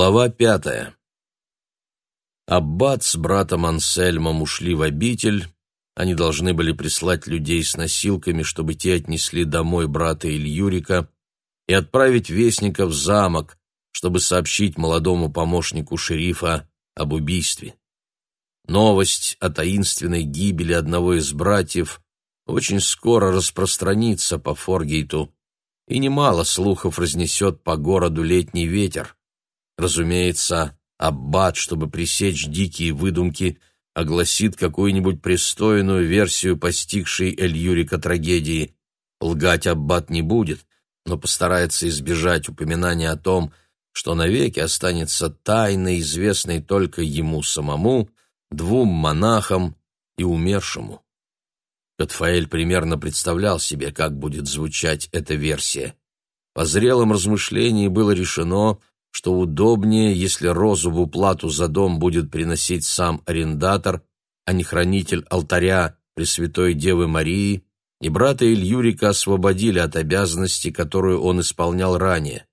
Глава пятая. Аббат с братом Ансельмом ушли в обитель. Они должны были прислать людей с носилками, чтобы те отнесли домой брата Ильюрика и отправить вестника в замок, чтобы сообщить молодому помощнику шерифа об убийстве. Новость о таинственной гибели одного из братьев очень скоро распространится по Форгейту, и немало слухов разнесет по городу летний ветер. Разумеется, аббат, чтобы пресечь дикие выдумки, огласит какую-нибудь пристойную версию постигшей Эльюрика трагедии. Лгать аббат не будет, но постарается избежать упоминания о том, что навеки останется тайной, известной только ему самому, двум монахам и умершему. Катфаэль примерно представлял себе, как будет звучать эта версия. По зрелом размышлении было решено, что удобнее, если розу в уплату за дом будет приносить сам арендатор, а не хранитель алтаря Пресвятой Девы Марии, и брата Ильюрика освободили от обязанности, которую он исполнял ранее.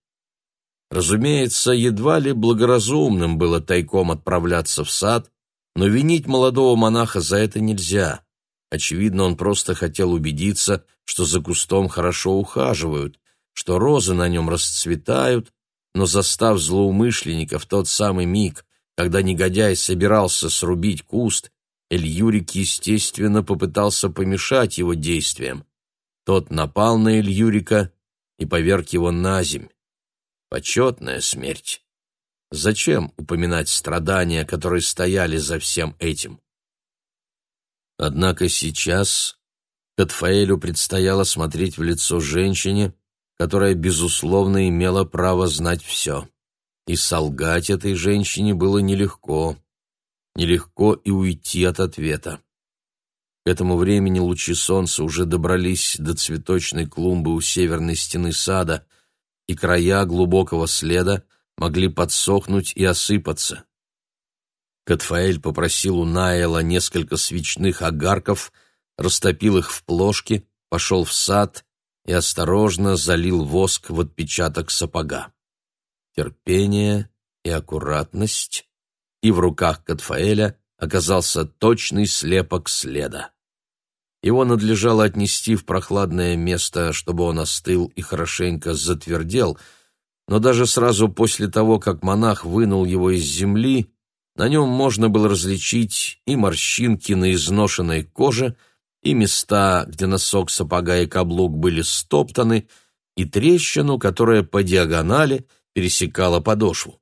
Разумеется, едва ли благоразумным было тайком отправляться в сад, но винить молодого монаха за это нельзя. Очевидно, он просто хотел убедиться, что за кустом хорошо ухаживают, что розы на нем расцветают, но застав злоумышленника в тот самый миг, когда негодяй собирался срубить куст, Эльюрик, естественно, попытался помешать его действиям. Тот напал на Эльюрика и поверг его на земь. Почетная смерть. Зачем упоминать страдания, которые стояли за всем этим? Однако сейчас Катфаэлю предстояло смотреть в лицо женщине, которая, безусловно, имела право знать все. И солгать этой женщине было нелегко. Нелегко и уйти от ответа. К этому времени лучи солнца уже добрались до цветочной клумбы у северной стены сада, и края глубокого следа могли подсохнуть и осыпаться. Катфаэль попросил у Найла несколько свечных огарков, растопил их в плошке, пошел в сад и осторожно залил воск в отпечаток сапога. Терпение и аккуратность, и в руках Катфаэля оказался точный слепок следа. Его надлежало отнести в прохладное место, чтобы он остыл и хорошенько затвердел, но даже сразу после того, как монах вынул его из земли, на нем можно было различить и морщинки на изношенной коже, и места, где носок сапога и каблук были стоптаны, и трещину, которая по диагонали пересекала подошву.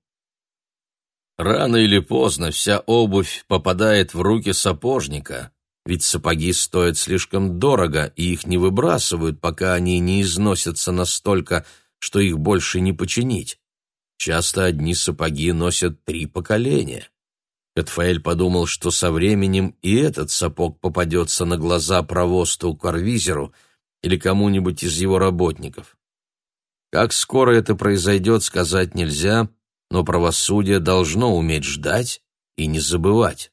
Рано или поздно вся обувь попадает в руки сапожника, ведь сапоги стоят слишком дорого, и их не выбрасывают, пока они не износятся настолько, что их больше не починить. Часто одни сапоги носят три поколения. Катфаэль подумал, что со временем и этот сапог попадется на глаза провосту Карвизеру или кому-нибудь из его работников. Как скоро это произойдет, сказать нельзя, но правосудие должно уметь ждать и не забывать.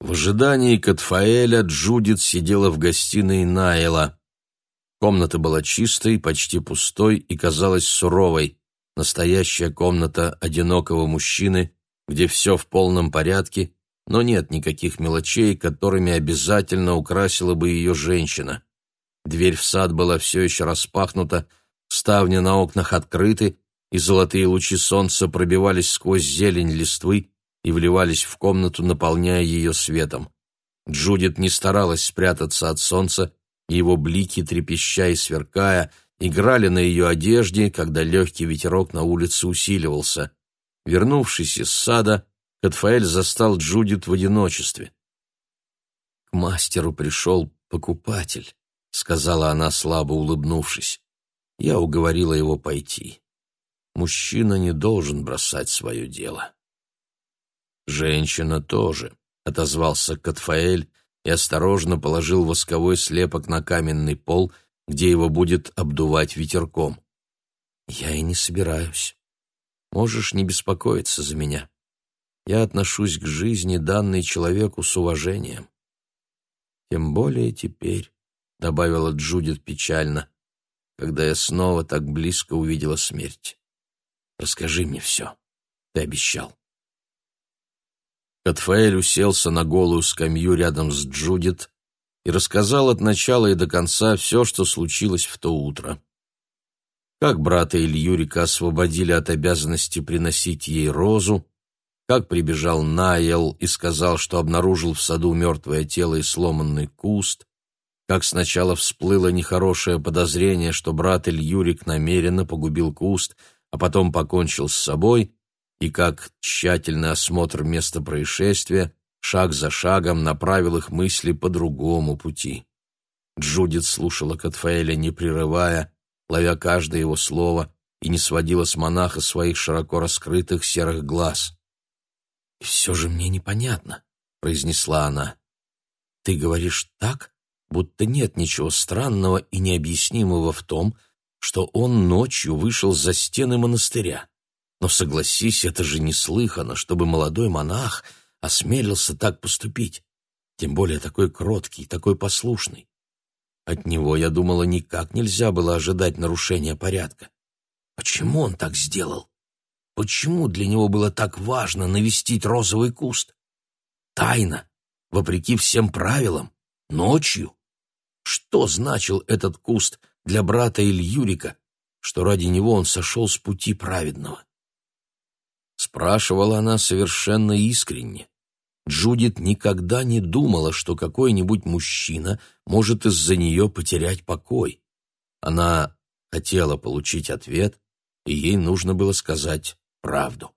В ожидании Катфаэля Джудит сидела в гостиной Найла. Комната была чистой, почти пустой и казалась суровой. Настоящая комната одинокого мужчины, где все в полном порядке, но нет никаких мелочей, которыми обязательно украсила бы ее женщина. Дверь в сад была все еще распахнута, ставни на окнах открыты, и золотые лучи солнца пробивались сквозь зелень листвы и вливались в комнату, наполняя ее светом. Джудит не старалась спрятаться от солнца, и его блики, трепеща и сверкая, играли на ее одежде, когда легкий ветерок на улице усиливался. Вернувшись из сада, Катфаэль застал Джудит в одиночестве. «К мастеру пришел покупатель», — сказала она, слабо улыбнувшись. Я уговорила его пойти. Мужчина не должен бросать свое дело. «Женщина тоже», — отозвался Катфаэль и осторожно положил восковой слепок на каменный пол, где его будет обдувать ветерком. «Я и не собираюсь. Можешь не беспокоиться за меня. Я отношусь к жизни, данной человеку, с уважением. Тем более теперь, — добавила Джудит печально, — когда я снова так близко увидела смерть. Расскажи мне все. Ты обещал. Катфаэль уселся на голую скамью рядом с Джудит и рассказал от начала и до конца все, что случилось в то утро. Как брата Ильюрика освободили от обязанности приносить ей розу, как прибежал Найл и сказал, что обнаружил в саду мертвое тело и сломанный куст, как сначала всплыло нехорошее подозрение, что брат Ильюрик намеренно погубил куст, а потом покончил с собой, и как тщательный осмотр места происшествия шаг за шагом направил их мысли по другому пути. Джудит слушала Катфаэля, не прерывая, ловя каждое его слово, и не сводила с монаха своих широко раскрытых серых глаз. «И все же мне непонятно», — произнесла она. «Ты говоришь так, будто нет ничего странного и необъяснимого в том, что он ночью вышел за стены монастыря. Но согласись, это же неслыханно, чтобы молодой монах осмелился так поступить, тем более такой кроткий, такой послушный. От него, я думала, никак нельзя было ожидать нарушения порядка. Почему он так сделал? Почему для него было так важно навестить розовый куст? Тайно, вопреки всем правилам, ночью. Что значил этот куст для брата Ильюрика, что ради него он сошел с пути праведного? Спрашивала она совершенно искренне. Джудит никогда не думала, что какой-нибудь мужчина может из-за нее потерять покой. Она хотела получить ответ, и ей нужно было сказать правду.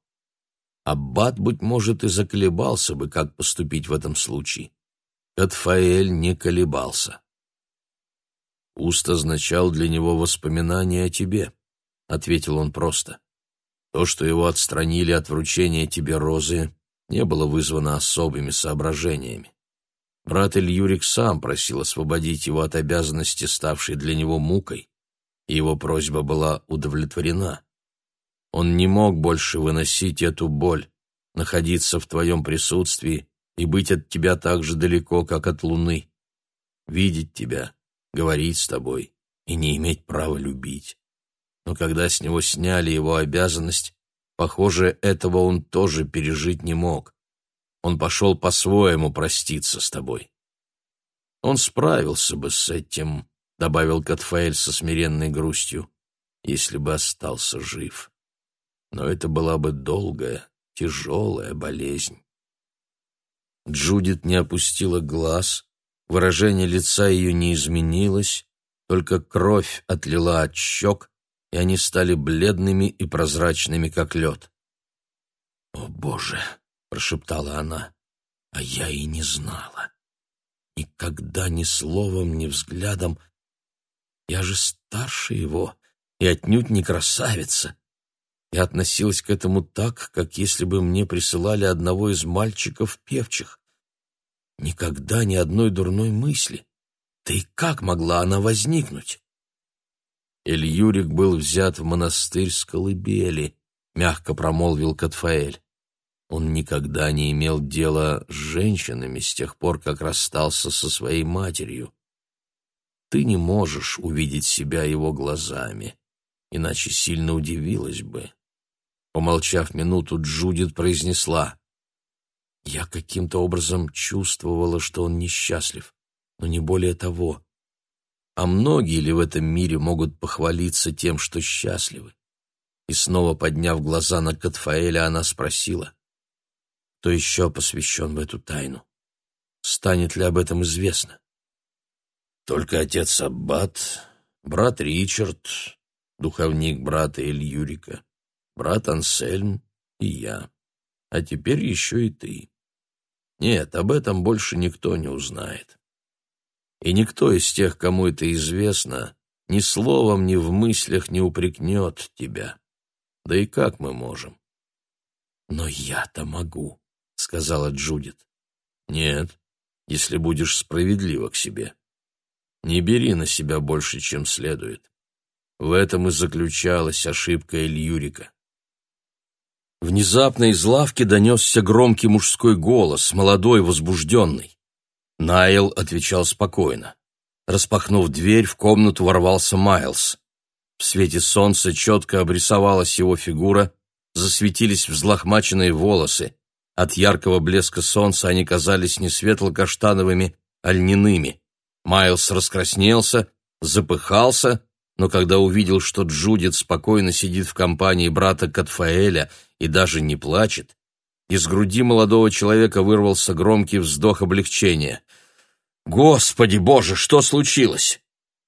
Аббат, быть может, и заколебался бы, как поступить в этом случае. Катфаэль не колебался. «Уст означал для него воспоминание о тебе», — ответил он просто. То, что его отстранили от вручения тебе розы, не было вызвано особыми соображениями. Брат Ильюрик сам просил освободить его от обязанности, ставшей для него мукой, и его просьба была удовлетворена. Он не мог больше выносить эту боль, находиться в твоем присутствии и быть от тебя так же далеко, как от луны. Видеть тебя, говорить с тобой и не иметь права любить но когда с него сняли его обязанность, похоже, этого он тоже пережить не мог. Он пошел по-своему проститься с тобой. Он справился бы с этим, — добавил Катфаэль со смиренной грустью, — если бы остался жив. Но это была бы долгая, тяжелая болезнь. Джудит не опустила глаз, выражение лица ее не изменилось, только кровь отлила от щек, и они стали бледными и прозрачными, как лед. «О, Боже!» — прошептала она. «А я и не знала. Никогда ни словом, ни взглядом. Я же старше его и отнюдь не красавица. Я относилась к этому так, как если бы мне присылали одного из мальчиков певчих. Никогда ни одной дурной мысли. Да и как могла она возникнуть?» Эльюрик был взят в монастырь с колыбели, мягко промолвил Катфаэль. Он никогда не имел дела с женщинами с тех пор, как расстался со своей матерью. Ты не можешь увидеть себя его глазами, иначе сильно удивилась бы. Помолчав минуту, Джудит произнесла. «Я каким-то образом чувствовала, что он несчастлив, но не более того. А многие ли в этом мире могут похвалиться тем, что счастливы? И снова подняв глаза на Катфаэля, она спросила, кто еще посвящен в эту тайну? Станет ли об этом известно? Только отец Аббат, брат Ричард, духовник брата Ильюрика, брат Ансельм и я. А теперь еще и ты. Нет, об этом больше никто не узнает и никто из тех, кому это известно, ни словом, ни в мыслях не упрекнет тебя. Да и как мы можем? Но я-то могу, сказала Джудит. Нет, если будешь справедлива к себе. Не бери на себя больше, чем следует. В этом и заключалась ошибка Ильюрика. Внезапно из лавки донесся громкий мужской голос, молодой, возбужденный. Найл отвечал спокойно. Распахнув дверь, в комнату ворвался Майлз. В свете солнца четко обрисовалась его фигура, засветились взлохмаченные волосы. От яркого блеска солнца они казались не светло-каштановыми, а льняными. Майлз раскраснелся, запыхался, но когда увидел, что Джудит спокойно сидит в компании брата Катфаэля и даже не плачет, из груди молодого человека вырвался громкий вздох облегчения. «Господи боже, что случилось?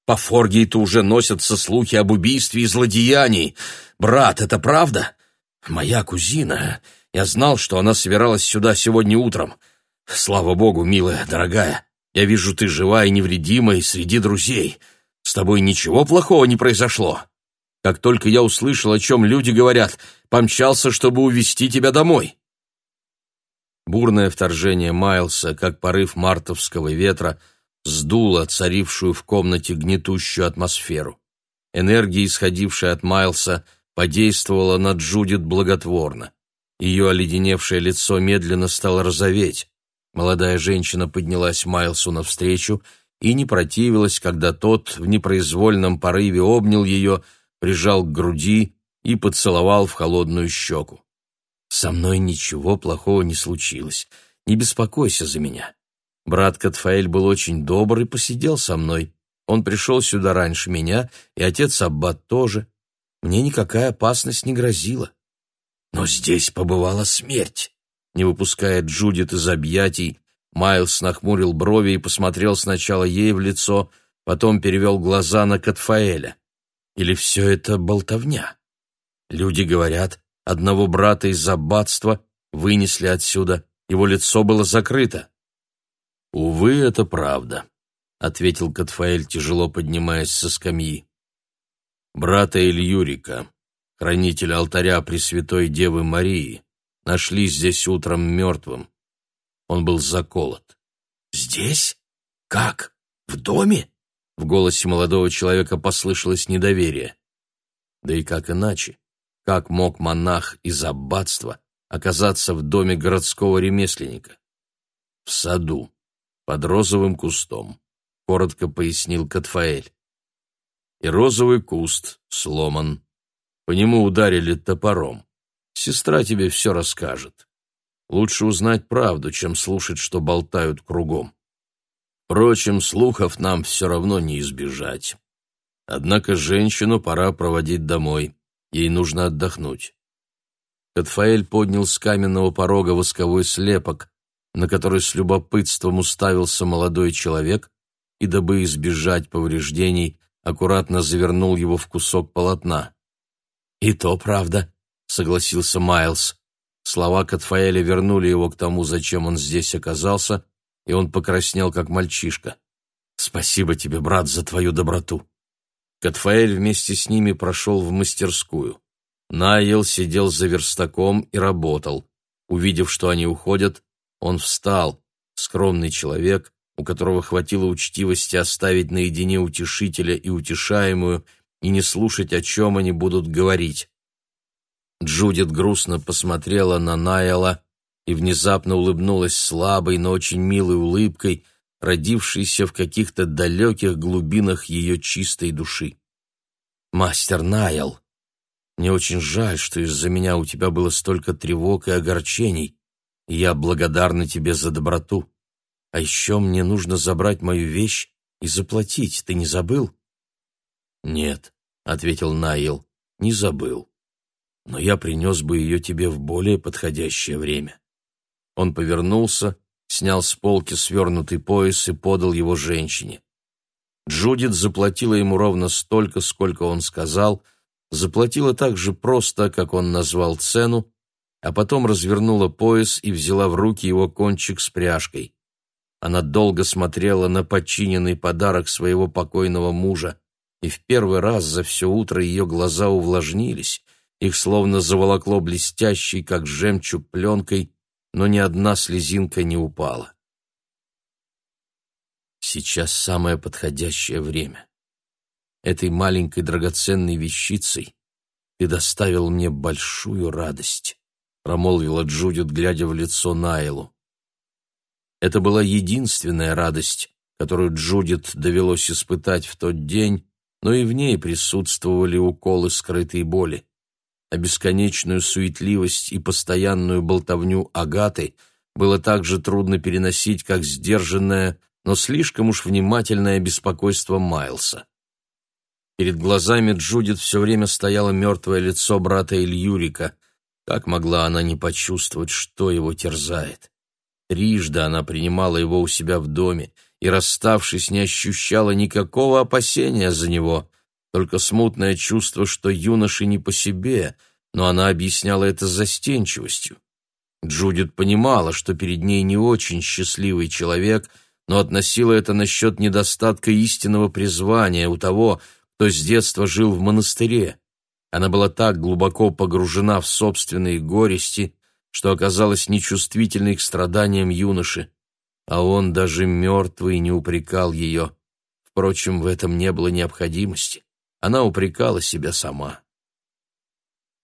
По Форгейту уже носятся слухи об убийстве и злодеянии. Брат, это правда? Моя кузина. Я знал, что она собиралась сюда сегодня утром. Слава богу, милая, дорогая. Я вижу, ты жива и невредима и среди друзей. С тобой ничего плохого не произошло. Как только я услышал, о чем люди говорят, помчался, чтобы увести тебя домой. Бурное вторжение Майлса, как порыв мартовского ветра, сдуло царившую в комнате гнетущую атмосферу. Энергия, исходившая от Майлса, подействовала на Джудит благотворно. Ее оледеневшее лицо медленно стало розоветь. Молодая женщина поднялась Майлсу навстречу и не противилась, когда тот в непроизвольном порыве обнял ее, прижал к груди и поцеловал в холодную щеку. «Со мной ничего плохого не случилось. Не беспокойся за меня. Брат Катфаэль был очень добр и посидел со мной. Он пришел сюда раньше меня, и отец Аббат тоже. Мне никакая опасность не грозила. Но здесь побывала смерть. Не выпуская Джудит из объятий, Майлз нахмурил брови и посмотрел сначала ей в лицо, потом перевел глаза на Катфаэля. Или все это болтовня? Люди говорят, одного брата из аббатства вынесли отсюда, его лицо было закрыто. «Увы, это правда», — ответил Катфаэль, тяжело поднимаясь со скамьи. «Брата Ильюрика, хранителя алтаря Пресвятой Девы Марии, нашли здесь утром мертвым. Он был заколот». «Здесь? Как? В доме?» В голосе молодого человека послышалось недоверие. Да и как иначе? Как мог монах из аббатства оказаться в доме городского ремесленника? В саду под розовым кустом», — коротко пояснил Катфаэль. «И розовый куст сломан. По нему ударили топором. Сестра тебе все расскажет. Лучше узнать правду, чем слушать, что болтают кругом. Впрочем, слухов нам все равно не избежать. Однако женщину пора проводить домой. Ей нужно отдохнуть». Катфаэль поднял с каменного порога восковой слепок, на который с любопытством уставился молодой человек и, дабы избежать повреждений, аккуратно завернул его в кусок полотна. «И то правда», — согласился Майлз. Слова Катфаэля вернули его к тому, зачем он здесь оказался, и он покраснел, как мальчишка. «Спасибо тебе, брат, за твою доброту». Катфаэль вместе с ними прошел в мастерскую. Найл сидел за верстаком и работал. Увидев, что они уходят, он встал, скромный человек, у которого хватило учтивости оставить наедине утешителя и утешаемую и не слушать, о чем они будут говорить. Джудит грустно посмотрела на Найла и внезапно улыбнулась слабой, но очень милой улыбкой, родившейся в каких-то далеких глубинах ее чистой души. «Мастер Найл, мне очень жаль, что из-за меня у тебя было столько тревог и огорчений. Я благодарна тебе за доброту. А еще мне нужно забрать мою вещь и заплатить. Ты не забыл?» «Нет», — ответил Наил, — «не забыл. Но я принес бы ее тебе в более подходящее время». Он повернулся, снял с полки свернутый пояс и подал его женщине. Джудит заплатила ему ровно столько, сколько он сказал, заплатила так же просто, как он назвал цену, а потом развернула пояс и взяла в руки его кончик с пряжкой. Она долго смотрела на подчиненный подарок своего покойного мужа, и в первый раз за все утро ее глаза увлажнились, их словно заволокло блестящей, как жемчуг, пленкой, но ни одна слезинка не упала. Сейчас самое подходящее время. Этой маленькой драгоценной вещицей ты доставил мне большую радость промолвила Джудит, глядя в лицо Найлу. Это была единственная радость, которую Джудит довелось испытать в тот день, но и в ней присутствовали уколы скрытой боли. А бесконечную суетливость и постоянную болтовню Агаты было так же трудно переносить, как сдержанное, но слишком уж внимательное беспокойство Майлса. Перед глазами Джудит все время стояло мертвое лицо брата Ильюрика. Как могла она не почувствовать, что его терзает? Трижды она принимала его у себя в доме и, расставшись, не ощущала никакого опасения за него, только смутное чувство, что юноше не по себе, но она объясняла это застенчивостью. Джудит понимала, что перед ней не очень счастливый человек, но относила это насчет недостатка истинного призвания у того, кто с детства жил в монастыре. Она была так глубоко погружена в собственные горести, что оказалась нечувствительной к страданиям юноши, а он даже мертвый не упрекал ее. Впрочем, в этом не было необходимости. Она упрекала себя сама.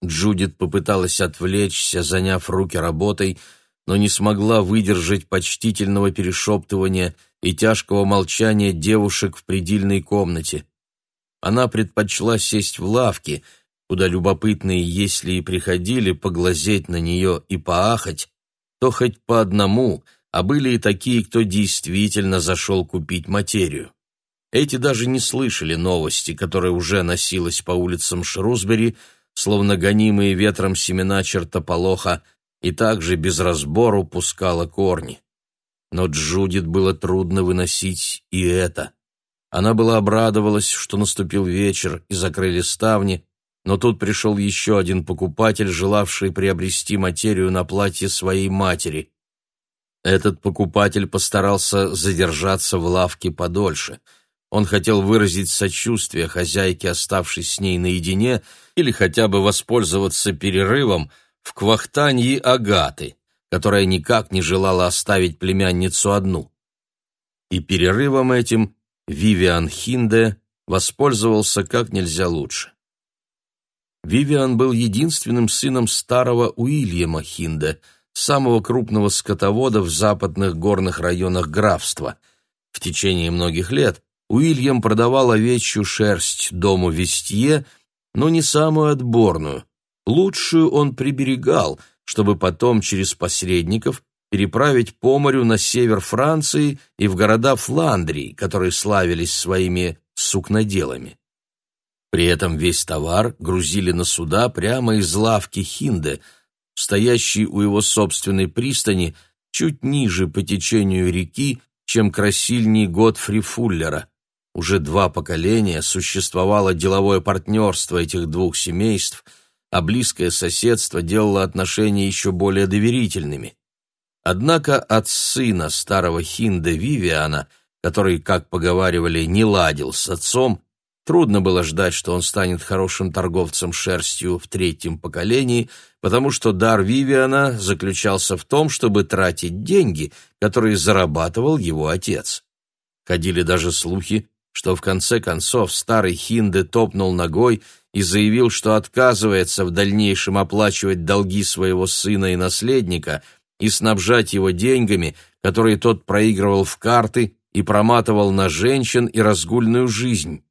Джудит попыталась отвлечься, заняв руки работой, но не смогла выдержать почтительного перешептывания и тяжкого молчания девушек в предельной комнате. Она предпочла сесть в лавке — куда любопытные, если и приходили поглазеть на нее и поахать, то хоть по одному, а были и такие, кто действительно зашел купить материю. Эти даже не слышали новости, которая уже носилась по улицам Шрусбери, словно гонимые ветром семена чертополоха, и также без разбору пускала корни. Но Джудит было трудно выносить и это. Она была обрадовалась, что наступил вечер и закрыли ставни, но тут пришел еще один покупатель, желавший приобрести материю на платье своей матери. Этот покупатель постарался задержаться в лавке подольше. Он хотел выразить сочувствие хозяйке, оставшейся с ней наедине, или хотя бы воспользоваться перерывом в квахтанье Агаты, которая никак не желала оставить племянницу одну. И перерывом этим Вивиан Хинде воспользовался как нельзя лучше. Вивиан был единственным сыном старого Уильяма Хинде, самого крупного скотовода в западных горных районах графства. В течение многих лет Уильям продавал овечью шерсть дому Вестье, но не самую отборную. Лучшую он приберегал, чтобы потом через посредников переправить по морю на север Франции и в города Фландрии, которые славились своими сукноделами. При этом весь товар грузили на суда прямо из лавки Хинде, стоящей у его собственной пристани чуть ниже по течению реки, чем красильни Готфри Фуллера. Уже два поколения существовало деловое партнерство этих двух семейств, а близкое соседство делало отношения еще более доверительными. Однако от сына старого Хинда Вивиана, который, как поговаривали, не ладил с отцом, Трудно было ждать, что он станет хорошим торговцем шерстью в третьем поколении, потому что дар Вивиана заключался в том, чтобы тратить деньги, которые зарабатывал его отец. Ходили даже слухи, что в конце концов старый Хинде топнул ногой и заявил, что отказывается в дальнейшем оплачивать долги своего сына и наследника и снабжать его деньгами, которые тот проигрывал в карты и проматывал на женщин и разгульную жизнь.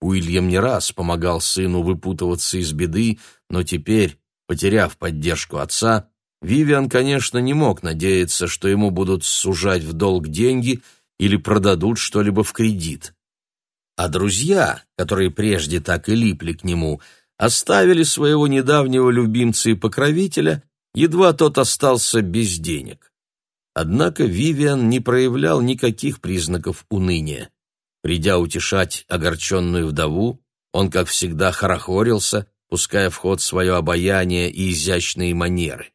Уильям не раз помогал сыну выпутываться из беды, но теперь, потеряв поддержку отца, Вивиан, конечно, не мог надеяться, что ему будут сужать в долг деньги или продадут что-либо в кредит. А друзья, которые прежде так и липли к нему, оставили своего недавнего любимца и покровителя, едва тот остался без денег. Однако Вивиан не проявлял никаких признаков уныния. Придя утешать огорченную вдову, он, как всегда, хорохорился, пуская в ход свое обаяние и изящные манеры.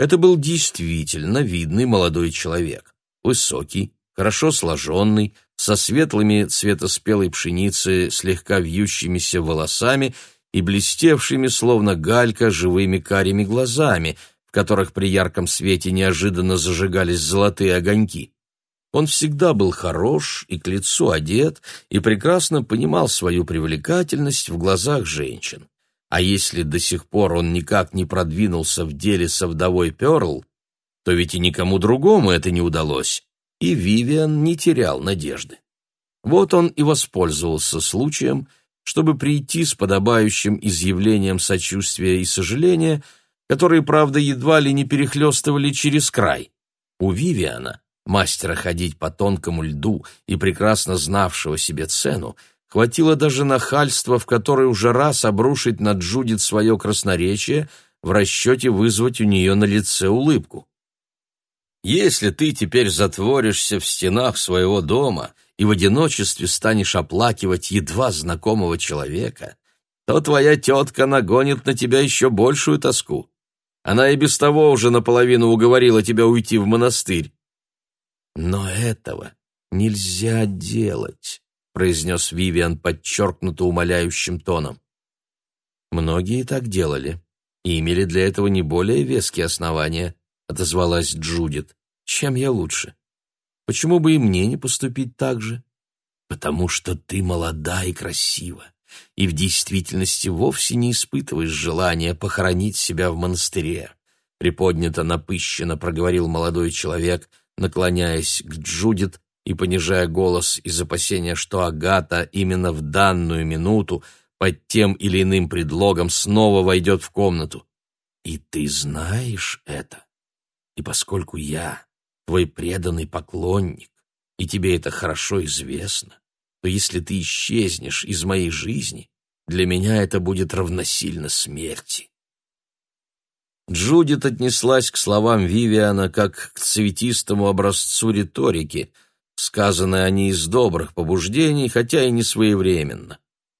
Это был действительно видный молодой человек, высокий, хорошо сложенный, со светлыми цветоспелой пшеницы, слегка вьющимися волосами и блестевшими, словно галька, живыми карими глазами, в которых при ярком свете неожиданно зажигались золотые огоньки. Он всегда был хорош и к лицу одет, и прекрасно понимал свою привлекательность в глазах женщин. А если до сих пор он никак не продвинулся в деле со вдовой Перл, то ведь и никому другому это не удалось, и Вивиан не терял надежды. Вот он и воспользовался случаем, чтобы прийти с подобающим изъявлением сочувствия и сожаления, которые, правда, едва ли не перехлестывали через край. У Вивиана, мастера ходить по тонкому льду и прекрасно знавшего себе цену, хватило даже нахальства, в которое уже раз обрушить на Джудит свое красноречие в расчете вызвать у нее на лице улыбку. «Если ты теперь затворишься в стенах своего дома и в одиночестве станешь оплакивать едва знакомого человека, то твоя тетка нагонит на тебя еще большую тоску. Она и без того уже наполовину уговорила тебя уйти в монастырь. Но этого нельзя делать, произнес Вивиан подчеркнуто умоляющим тоном. Многие так делали и имели для этого не более веские основания, отозвалась Джудит. Чем я лучше? Почему бы и мне не поступить так же? Потому что ты молода и красива и в действительности вовсе не испытываешь желания похоронить себя в монастыре. Приподнято напыщенно проговорил молодой человек, наклоняясь к Джудит и понижая голос из опасения, что Агата именно в данную минуту под тем или иным предлогом снова войдет в комнату. И ты знаешь это. И поскольку я твой преданный поклонник, и тебе это хорошо известно, то если ты исчезнешь из моей жизни, для меня это будет равносильно смерти. Джудит отнеслась к словам Вивиана как к цветистому образцу риторики, сказанной они из добрых побуждений, хотя и не своевременно.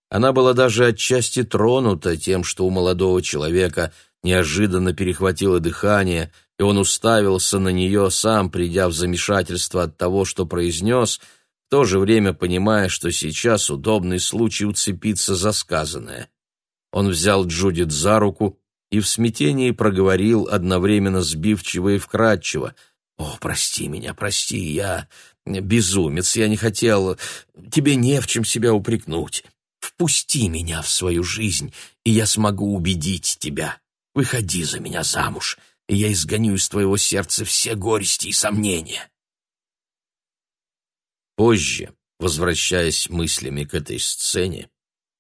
Она была даже отчасти тронута тем, что у молодого человека неожиданно перехватило дыхание, и он уставился на нее, сам придя в замешательство от того, что произнес — в то же время понимая, что сейчас удобный случай уцепиться за сказанное. Он взял Джудит за руку и в смятении проговорил одновременно сбивчиво и вкрадчиво. «О, прости меня, прости, я безумец, я не хотел... Тебе не в чем себя упрекнуть. Впусти меня в свою жизнь, и я смогу убедить тебя. Выходи за меня замуж, и я изгоню из твоего сердца все горести и сомнения». Позже, возвращаясь мыслями к этой сцене,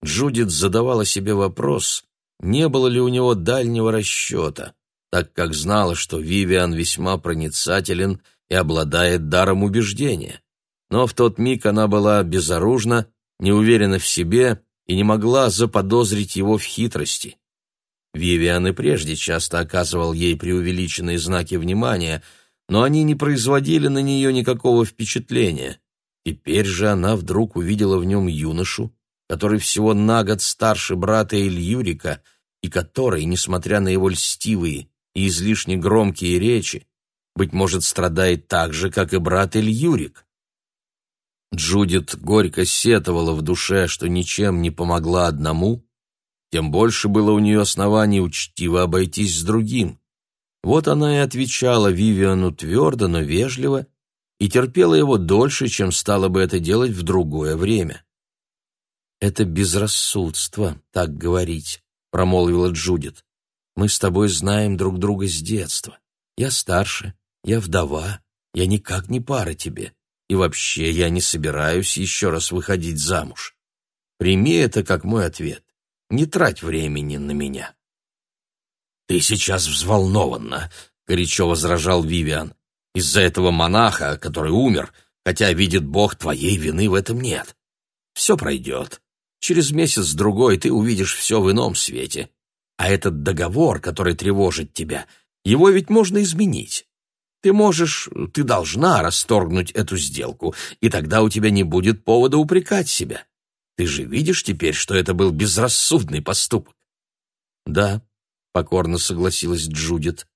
Джудит задавала себе вопрос, не было ли у него дальнего расчета, так как знала, что Вивиан весьма проницателен и обладает даром убеждения. Но в тот миг она была безоружна, неуверена в себе и не могла заподозрить его в хитрости. Вивиан и прежде часто оказывал ей преувеличенные знаки внимания, но они не производили на нее никакого впечатления. Теперь же она вдруг увидела в нем юношу, который всего на год старше брата Ильюрика и который, несмотря на его льстивые и излишне громкие речи, быть может, страдает так же, как и брат Ильюрик. Джудит горько сетовала в душе, что ничем не помогла одному, тем больше было у нее оснований учтиво обойтись с другим. Вот она и отвечала Вивиану твердо, но вежливо, и терпела его дольше, чем стала бы это делать в другое время. «Это безрассудство, так говорить», — промолвила Джудит. «Мы с тобой знаем друг друга с детства. Я старше, я вдова, я никак не пара тебе, и вообще я не собираюсь еще раз выходить замуж. Прими это как мой ответ. Не трать времени на меня». «Ты сейчас взволнованна», — горячо возражал Вивиан. Из-за этого монаха, который умер, хотя, видит Бог, твоей вины в этом нет. Все пройдет. Через месяц-другой ты увидишь все в ином свете. А этот договор, который тревожит тебя, его ведь можно изменить. Ты можешь, ты должна расторгнуть эту сделку, и тогда у тебя не будет повода упрекать себя. Ты же видишь теперь, что это был безрассудный поступок. Да, покорно согласилась Джудит.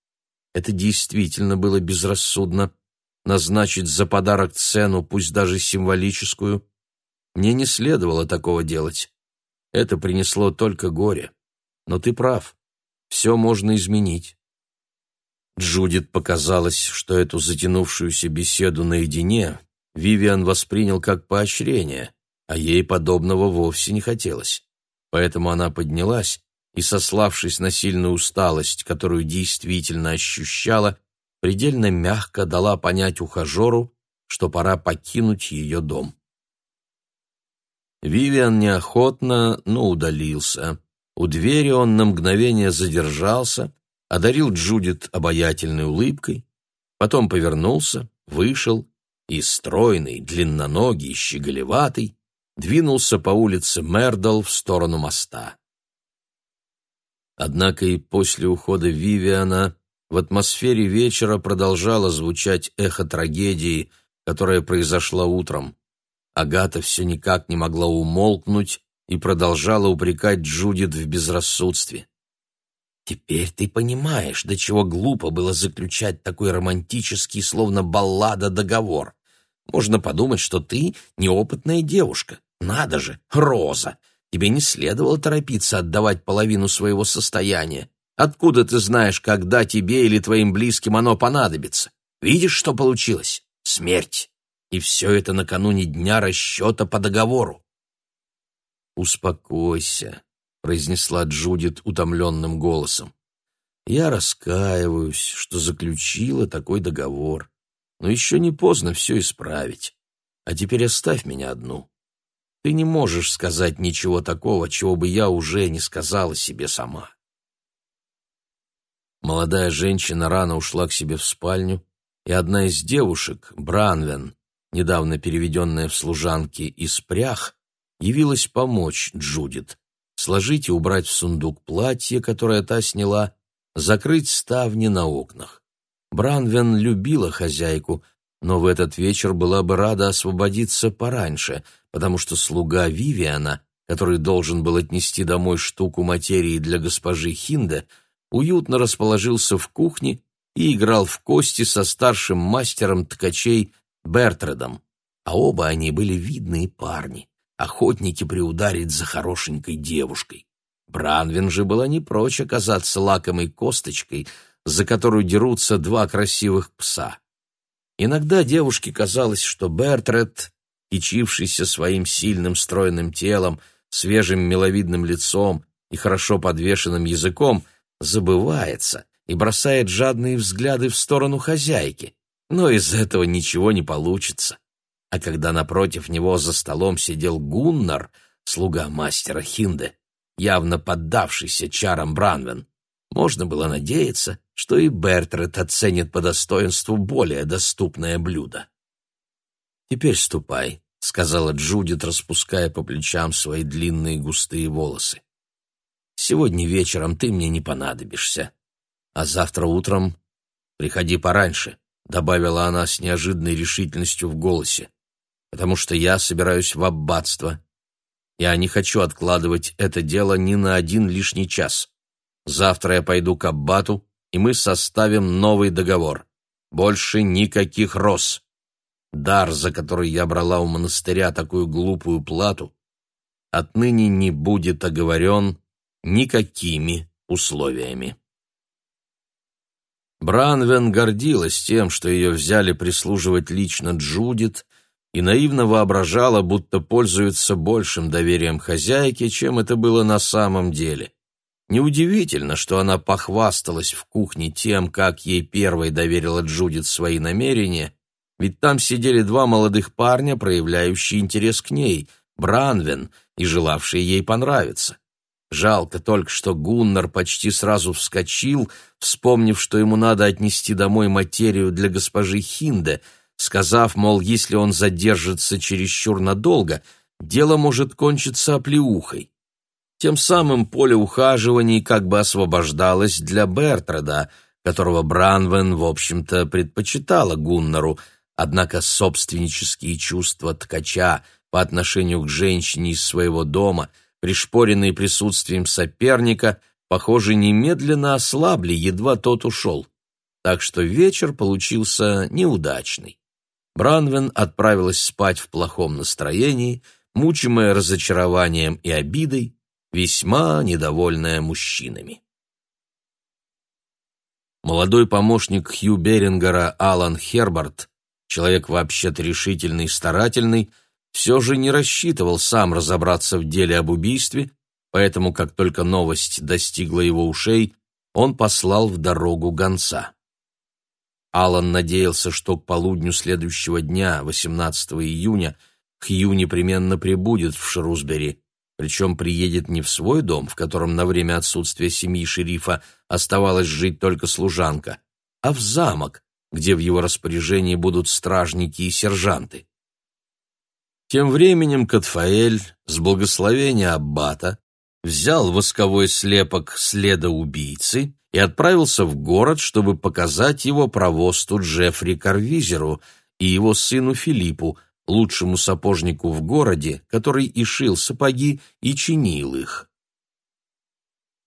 Это действительно было безрассудно — назначить за подарок цену, пусть даже символическую. Мне не следовало такого делать. Это принесло только горе. Но ты прав. Все можно изменить. Джудит показалось, что эту затянувшуюся беседу наедине Вивиан воспринял как поощрение, а ей подобного вовсе не хотелось. Поэтому она поднялась и, сославшись на сильную усталость, которую действительно ощущала, предельно мягко дала понять ухажеру, что пора покинуть ее дом. Вивиан неохотно, но удалился. У двери он на мгновение задержался, одарил Джудит обаятельной улыбкой, потом повернулся, вышел и, стройный, длинноногий, щеголеватый, двинулся по улице Мердал в сторону моста. Однако и после ухода Вивиана в атмосфере вечера продолжало звучать эхо трагедии, которая произошла утром. Агата все никак не могла умолкнуть и продолжала упрекать Джудит в безрассудстве. «Теперь ты понимаешь, до чего глупо было заключать такой романтический, словно баллада, договор. Можно подумать, что ты неопытная девушка. Надо же, Роза, тебе не следовало торопиться отдавать половину своего состояния. Откуда ты знаешь, когда тебе или твоим близким оно понадобится? Видишь, что получилось? Смерть. И все это накануне дня расчета по договору. «Успокойся», — произнесла Джудит утомленным голосом. «Я раскаиваюсь, что заключила такой договор, но еще не поздно все исправить. А теперь оставь меня одну. Ты не можешь сказать ничего такого, чего бы я уже не сказала себе сама». Молодая женщина рано ушла к себе в спальню, и одна из девушек, Бранвен, недавно переведенная в служанки из прях, явилась помочь Джудит, сложить и убрать в сундук платье, которое та сняла, закрыть ставни на окнах. Бранвен любила хозяйку, но в этот вечер была бы рада освободиться пораньше, потому что слуга Вивиана, который должен был отнести домой штуку материи для госпожи Хинде, уютно расположился в кухне и играл в кости со старшим мастером ткачей Бертредом, а оба они были видные парни, охотники приударить за хорошенькой девушкой. Бранвин же была не прочь оказаться лакомой косточкой, за которую дерутся два красивых пса. Иногда девушке казалось, что Бертред, кичившийся своим сильным стройным телом, свежим миловидным лицом и хорошо подвешенным языком, забывается и бросает жадные взгляды в сторону хозяйки, но из этого ничего не получится. А когда напротив него за столом сидел Гуннар, слуга мастера Хинде, явно поддавшийся чарам Бранвен, можно было надеяться, что и Бертред оценит по достоинству более доступное блюдо. «Теперь ступай», — сказала Джудит, распуская по плечам свои длинные густые волосы. Сегодня вечером ты мне не понадобишься. А завтра утром приходи пораньше, — добавила она с неожиданной решительностью в голосе, — потому что я собираюсь в аббатство. Я не хочу откладывать это дело ни на один лишний час. Завтра я пойду к аббату, и мы составим новый договор. Больше никаких роз. Дар, за который я брала у монастыря такую глупую плату, отныне не будет оговорен никакими условиями. Бранвен гордилась тем, что ее взяли прислуживать лично Джудит, и наивно воображала, будто пользуется большим доверием хозяйки, чем это было на самом деле. Неудивительно, что она похвасталась в кухне тем, как ей первой доверила Джудит свои намерения, ведь там сидели два молодых парня, проявляющие интерес к ней, Бранвен, и желавшие ей понравиться. Жалко только, что Гуннар почти сразу вскочил, вспомнив, что ему надо отнести домой материю для госпожи Хинде, сказав, мол, если он задержится чересчур надолго, дело может кончиться оплеухой. Тем самым поле ухаживаний как бы освобождалось для Бертрада, которого Бранвен, в общем-то, предпочитала Гуннару, однако собственнические чувства ткача по отношению к женщине из своего дома – пришпоренные присутствием соперника, похоже, немедленно ослабли, едва тот ушел. Так что вечер получился неудачный. Бранвен отправилась спать в плохом настроении, мучимая разочарованием и обидой, весьма недовольная мужчинами. Молодой помощник Хью Берингера Алан Хербарт, человек вообще-то решительный и старательный, все же не рассчитывал сам разобраться в деле об убийстве, поэтому, как только новость достигла его ушей, он послал в дорогу гонца. Алан надеялся, что к полудню следующего дня, 18 июня, Хью непременно прибудет в Шрусбери, причем приедет не в свой дом, в котором на время отсутствия семьи шерифа оставалась жить только служанка, а в замок, где в его распоряжении будут стражники и сержанты. Тем временем Катфаэль с благословения аббата взял восковой слепок следа убийцы и отправился в город, чтобы показать его провосту Джеффри Карвизеру и его сыну Филиппу, лучшему сапожнику в городе, который и шил сапоги, и чинил их.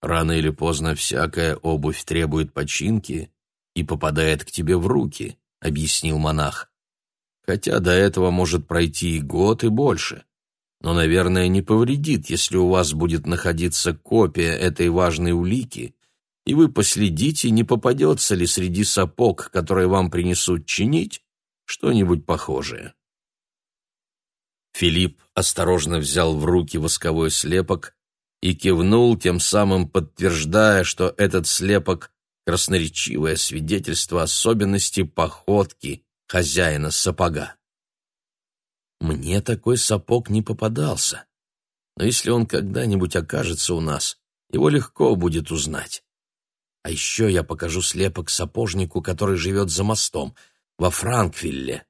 Рано или поздно всякая обувь требует починки и попадает к тебе в руки, объяснил монах. Хотя до этого может пройти и год, и больше. Но, наверное, не повредит, если у вас будет находиться копия этой важной улики, и вы последите, не попадется ли среди сапог, которые вам принесут чинить, что-нибудь похожее. Филипп осторожно взял в руки восковой слепок и кивнул, тем самым подтверждая, что этот слепок — красноречивое свидетельство особенности походки хозяина сапога. Мне такой сапог не попадался, но если он когда-нибудь окажется у нас, его легко будет узнать. А еще я покажу слепок сапожнику, который живет за мостом, во Франквилле.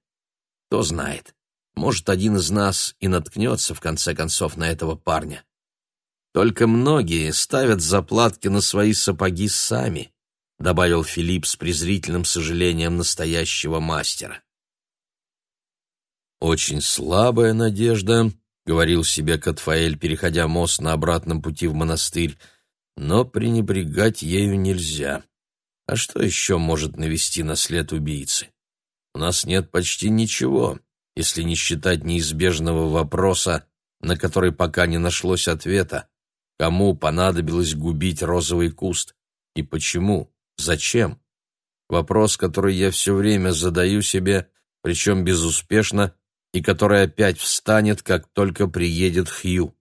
Кто знает, может, один из нас и наткнется, в конце концов, на этого парня. Только многие ставят заплатки на свои сапоги сами, добавил Филипп с презрительным сожалением настоящего мастера. Очень слабая надежда, говорил себе Катфаэль, переходя мост на обратном пути в монастырь, но пренебрегать ею нельзя. А что еще может навести на след убийцы? У нас нет почти ничего если не считать неизбежного вопроса, на который пока не нашлось ответа, кому понадобилось губить розовый куст и почему, зачем. Вопрос, который я все время задаю себе, причем безуспешно, и который опять встанет, как только приедет Хью.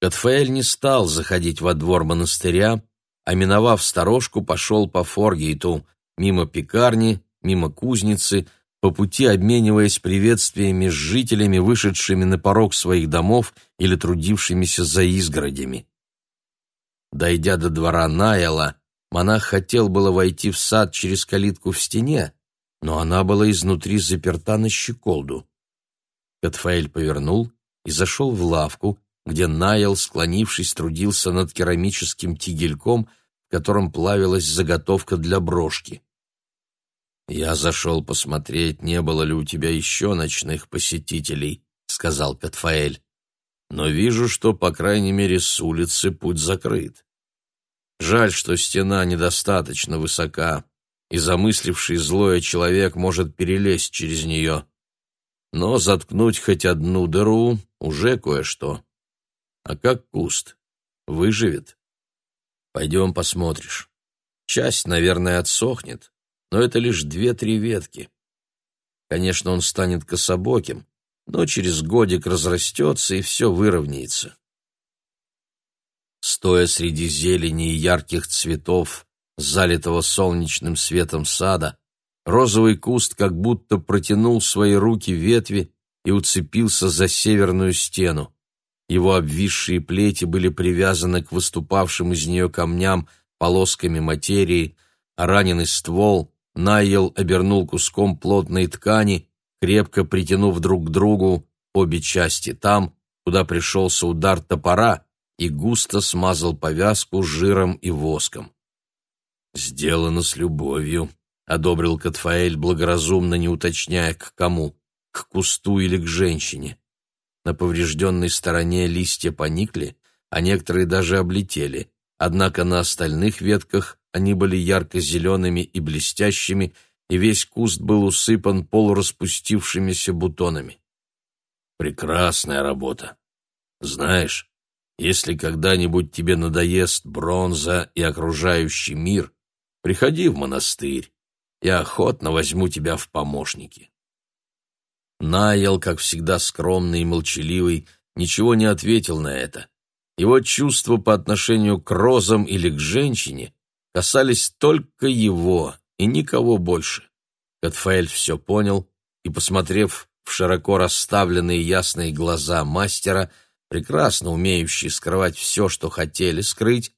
Катфаэль не стал заходить во двор монастыря, а, миновав сторожку, пошел по Форгейту, мимо пекарни, мимо кузницы, по пути обмениваясь приветствиями с жителями, вышедшими на порог своих домов или трудившимися за изгородями. Дойдя до двора Найла, монах хотел было войти в сад через калитку в стене, но она была изнутри заперта на щеколду. Катфаэль повернул и зашел в лавку, где Найл, склонившись, трудился над керамическим тигельком, в котором плавилась заготовка для брошки. «Я зашел посмотреть, не было ли у тебя еще ночных посетителей», — сказал Катфаэль. «Но вижу, что, по крайней мере, с улицы путь закрыт. Жаль, что стена недостаточно высока, и замысливший злое человек может перелезть через нее. Но заткнуть хоть одну дыру — уже кое-что. А как куст? Выживет? Пойдем посмотришь. Часть, наверное, отсохнет, но это лишь две-три ветки. Конечно, он станет кособоким, но через годик разрастется и все выровняется. Стоя среди зелени и ярких цветов, залитого солнечным светом сада, розовый куст как будто протянул свои руки ветви и уцепился за северную стену. Его обвисшие плети были привязаны к выступавшим из нее камням полосками материи, а раненый ствол Найел обернул куском плотной ткани, крепко притянув друг к другу обе части там, куда пришелся удар топора, и густо смазал повязку жиром и воском. «Сделано с любовью», — одобрил Катфаэль, благоразумно не уточняя, к кому — к кусту или к женщине. На поврежденной стороне листья поникли, а некоторые даже облетели, однако на остальных ветках они были ярко-зелеными и блестящими, и весь куст был усыпан полураспустившимися бутонами. Прекрасная работа. Знаешь, если когда-нибудь тебе надоест бронза и окружающий мир, приходи в монастырь, я охотно возьму тебя в помощники. Наел, как всегда скромный и молчаливый, ничего не ответил на это. Его чувства по отношению к розам или к женщине касались только его и никого больше. Катфаэль все понял и, посмотрев в широко расставленные ясные глаза мастера, прекрасно умеющий скрывать все, что хотели скрыть,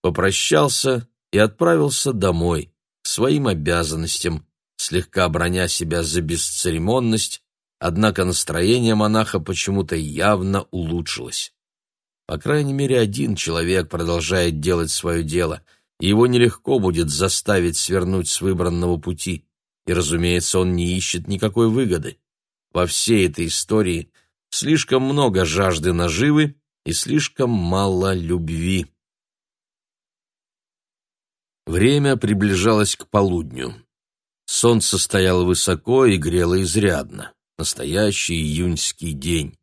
попрощался и отправился домой, к своим обязанностям, слегка броня себя за бесцеремонность, однако настроение монаха почему-то явно улучшилось. По крайней мере, один человек продолжает делать свое дело, и его нелегко будет заставить свернуть с выбранного пути, и, разумеется, он не ищет никакой выгоды. Во всей этой истории слишком много жажды наживы и слишком мало любви. Время приближалось к полудню. Солнце стояло высоко и грело изрядно. Настоящий июньский день.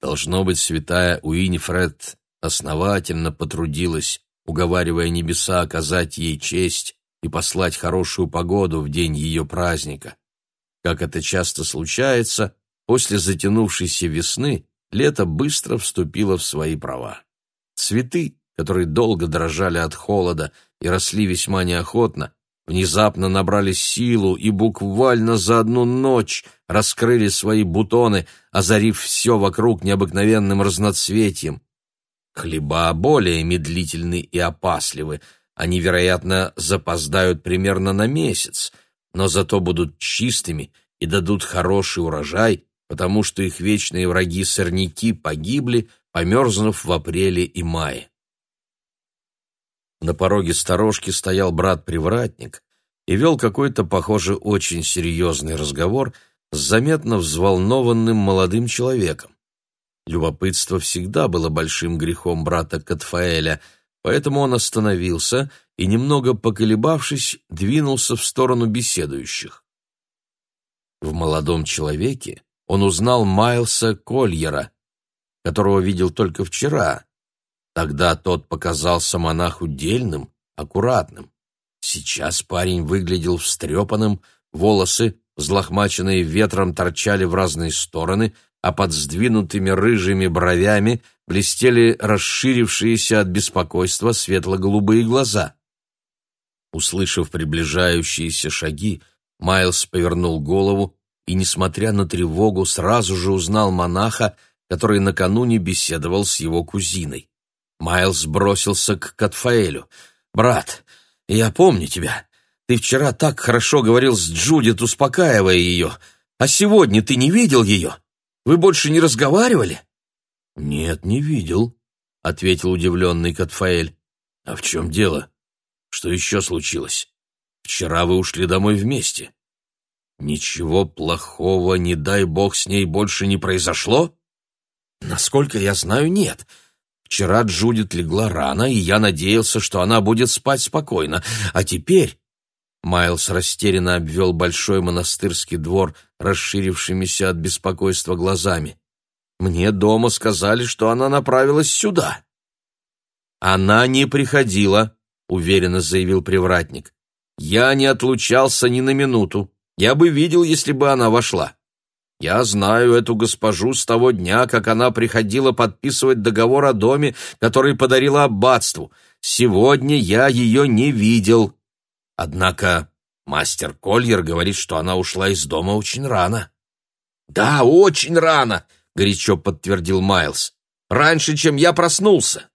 Должно быть, святая Уинифред основательно потрудилась, уговаривая небеса оказать ей честь и послать хорошую погоду в день ее праздника. Как это часто случается, после затянувшейся весны лето быстро вступило в свои права. Цветы, которые долго дрожали от холода и росли весьма неохотно, внезапно набрали силу и буквально за одну ночь раскрыли свои бутоны, озарив все вокруг необыкновенным разноцветием. Хлеба более медлительны и опасливы, они, вероятно, запоздают примерно на месяц, но зато будут чистыми и дадут хороший урожай, потому что их вечные враги-сорняки погибли, померзнув в апреле и мае. На пороге сторожки стоял брат-привратник и вел какой-то, похоже, очень серьезный разговор с заметно взволнованным молодым человеком. Любопытство всегда было большим грехом брата Катфаэля, поэтому он остановился и, немного поколебавшись, двинулся в сторону беседующих. В молодом человеке он узнал Майлса Кольера, которого видел только вчера, Тогда тот показался монаху дельным, аккуратным. Сейчас парень выглядел встрепанным, волосы, взлохмаченные ветром, торчали в разные стороны, а под сдвинутыми рыжими бровями блестели расширившиеся от беспокойства светло-голубые глаза. Услышав приближающиеся шаги, Майлз повернул голову и, несмотря на тревогу, сразу же узнал монаха, который накануне беседовал с его кузиной. Майлз бросился к Катфаэлю. «Брат, я помню тебя. Ты вчера так хорошо говорил с Джудит, успокаивая ее. А сегодня ты не видел ее? Вы больше не разговаривали?» «Нет, не видел», — ответил удивленный Катфаэль. «А в чем дело? Что еще случилось? Вчера вы ушли домой вместе. Ничего плохого, не дай бог, с ней больше не произошло?» «Насколько я знаю, нет. Вчера Джудит легла рано, и я надеялся, что она будет спать спокойно. А теперь...» Майлз растерянно обвел большой монастырский двор, расширившимися от беспокойства глазами. «Мне дома сказали, что она направилась сюда». «Она не приходила», — уверенно заявил привратник. «Я не отлучался ни на минуту. Я бы видел, если бы она вошла». Я знаю эту госпожу с того дня, как она приходила подписывать договор о доме, который подарила аббатству. Сегодня я ее не видел. Однако мастер Кольер говорит, что она ушла из дома очень рано. Да, очень рано, горячо подтвердил Майлз. Раньше, чем я проснулся.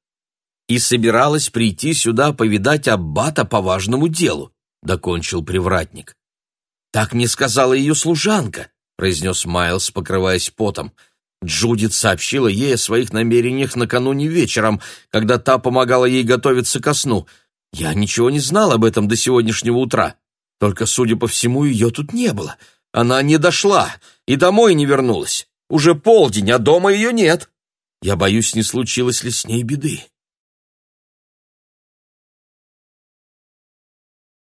И собиралась прийти сюда повидать аббата по важному делу, докончил привратник. Так мне сказала ее служанка. — произнес Майлз, покрываясь потом. Джудит сообщила ей о своих намерениях накануне вечером, когда та помогала ей готовиться ко сну. Я ничего не знал об этом до сегодняшнего утра. Только, судя по всему, ее тут не было. Она не дошла и домой не вернулась. Уже полдень, а дома ее нет. Я боюсь, не случилось ли с ней беды.